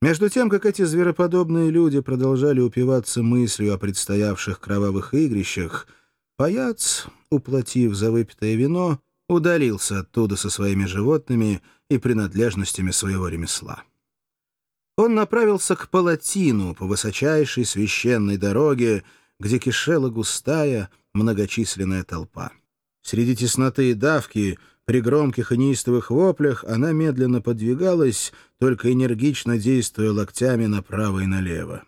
Между тем, как эти звероподобные люди продолжали упиваться мыслью о предстоявших кровавых игрищах, паяц, уплатив за выпитое вино, удалился оттуда со своими животными и принадлежностями своего ремесла. Он направился к Палатину по высочайшей священной дороге, где кишела густая, многочисленная толпа. Среди тесноты и давки при громких и неистовых воплях она медленно подвигалась, только энергично действуя локтями направо и налево.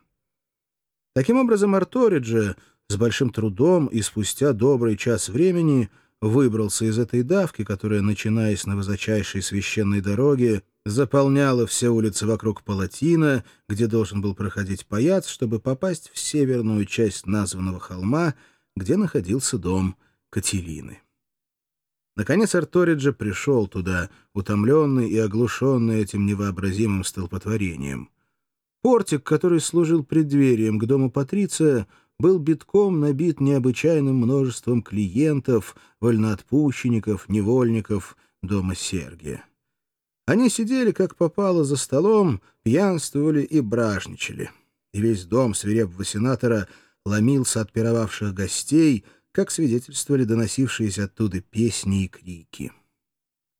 Таким образом, Арториджи с большим трудом и спустя добрый час времени выбрался из этой давки, которая, начинаясь на высочайшей священной дороге, заполняла все улицы вокруг Палатина, где должен был проходить паяц, чтобы попасть в северную часть названного холма, где находился дом Кателины. Наконец Арториджа пришел туда, утомленный и оглушенный этим невообразимым столпотворением. Портик, который служил преддверием к дому Патриция, был битком набит необычайным множеством клиентов, вольноотпущенников, невольников дома Сергия. Они сидели, как попало, за столом, пьянствовали и бражничали. И весь дом свирепого сенатора ломился от пировавших гостей — как свидетельствовали доносившиеся оттуда песни и крики.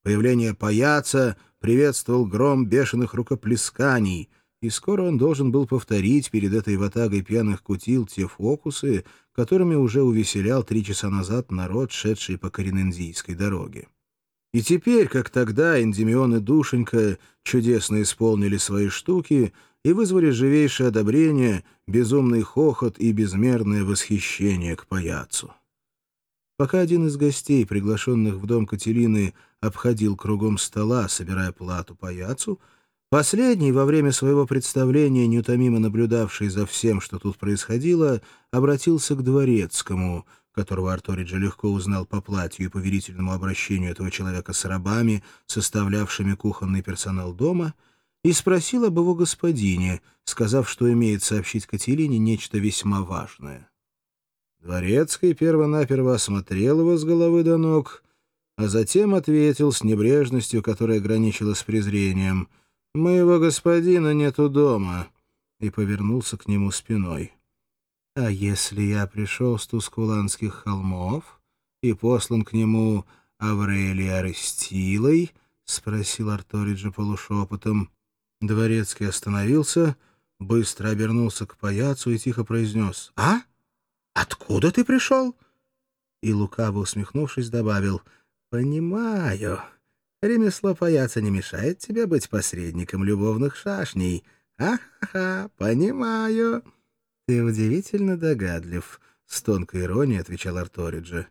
Появление паяца приветствовал гром бешеных рукоплесканий, и скоро он должен был повторить перед этой ватагой пьяных кутил те фокусы, которыми уже увеселял три часа назад народ, шедший по Коренензийской дороге. И теперь, как тогда, Эндемион и Душенька чудесно исполнили свои штуки и вызвали живейшее одобрение, безумный хохот и безмерное восхищение к паяцу. Пока один из гостей, приглашенных в дом Катерины, обходил кругом стола, собирая плату по яцу, последний, во время своего представления, неутомимо наблюдавший за всем, что тут происходило, обратился к дворецкому, которого Арториджи легко узнал по платью и поверительному обращению этого человека с рабами, составлявшими кухонный персонал дома, и спросил об его господине, сказав, что имеет сообщить Катерине нечто весьма важное. Дворецкий первонаперво осмотрел его с головы до ног, а затем ответил с небрежностью, которая граничила с презрением. «Моего господина нету дома», и повернулся к нему спиной. «А если я пришел с Тускуланских холмов и послан к нему Аврелий Арестилой?» — спросил Арториджи полушепотом. Дворецкий остановился, быстро обернулся к паяцу и тихо произнес «А?» Откуда ты пришел?» И лукаво усмехнувшись, добавил, «Понимаю. Ремесло паяться не мешает тебе быть посредником любовных шашней. Ха-ха-ха, понимаю». «Ты удивительно догадлив», — с тонкой иронией отвечал Арториджи.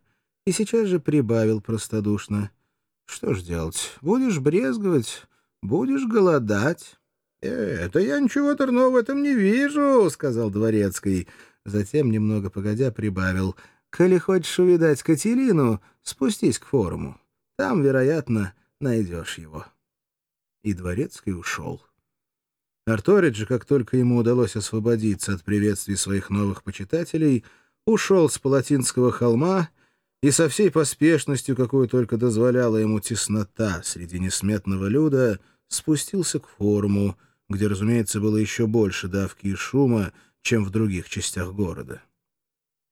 И сейчас же прибавил простодушно. «Что ж делать? Будешь брезговать, будешь голодать». «Это я ничего дурного в этом не вижу», — сказал Дворецкий. Затем, немного погодя, прибавил. «Коли хочешь увидать Катерину, спустись к форуму. Там, вероятно, найдешь его». И Дворецкий ушел. Арториджи, как только ему удалось освободиться от приветствий своих новых почитателей, ушел с Палатинского холма и со всей поспешностью, какую только дозволяла ему теснота среди несметного люда, спустился к форуму, где, разумеется, было еще больше давки и шума, чем в других частях города.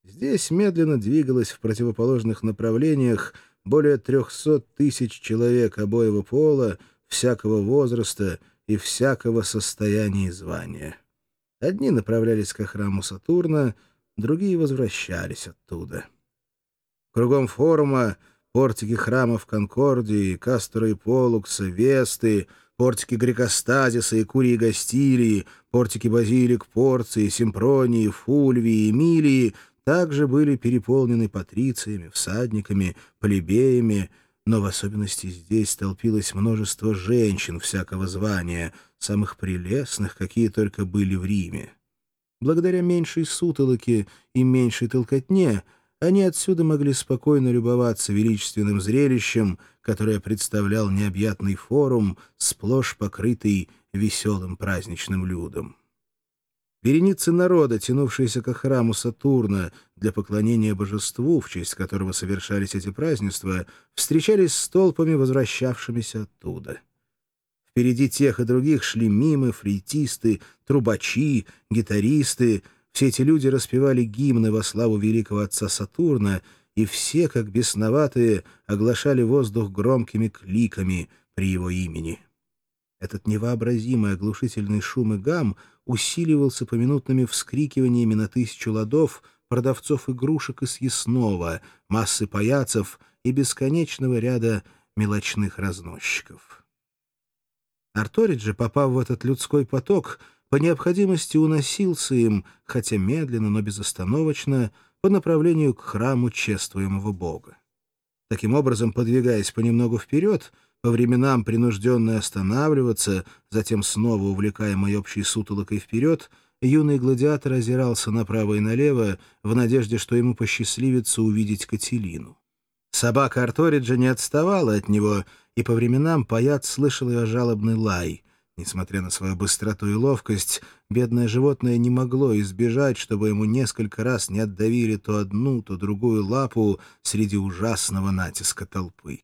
Здесь медленно двигалось в противоположных направлениях более трехсот тысяч человек обоего пола, всякого возраста и всякого состояния и звания. Одни направлялись к храму Сатурна, другие возвращались оттуда. Кругом форума портики храмов Конкордии, Кастора и Полукса, Весты — портики Грекостазиса и Курии Гастилии, портики Базилик Порции, Симпронии, Фульвии, Эмилии также были переполнены патрициями, всадниками, плебеями, но в особенности здесь толпилось множество женщин всякого звания, самых прелестных, какие только были в Риме. Благодаря меньшей сутолоке и меньшей толкотне — они отсюда могли спокойно любоваться величественным зрелищем, которое представлял необъятный форум, сплошь покрытый веселым праздничным людом. Вереницы народа, тянувшиеся к храму Сатурна для поклонения божеству, в честь которого совершались эти празднества, встречались с толпами, возвращавшимися оттуда. Впереди тех и других шли мимы, флейтисты, трубачи, гитаристы. Все эти люди распевали гимны во славу великого отца Сатурна, и все, как бесноватые, оглашали воздух громкими кликами при его имени. Этот невообразимый оглушительный шум и гам усиливался поминутными вскрикиваниями на тысячу ладов продавцов игрушек и съестного, массы паяцев и бесконечного ряда мелочных разносчиков. Арториджи, попав в этот людской поток, по необходимости уносился им, хотя медленно, но безостановочно, по направлению к храму чествуемого Бога. Таким образом, подвигаясь понемногу вперед, по временам принужденный останавливаться, затем снова увлекаемый общей сутолокой вперед, юный гладиатор озирался направо и налево в надежде, что ему посчастливится увидеть Кателину. Собака Арториджа не отставала от него, и по временам паяц слышал ее жалобный лай. Несмотря на свою быстроту и ловкость, бедное животное не могло избежать, чтобы ему несколько раз не отдавили то одну, то другую лапу среди ужасного натиска толпы.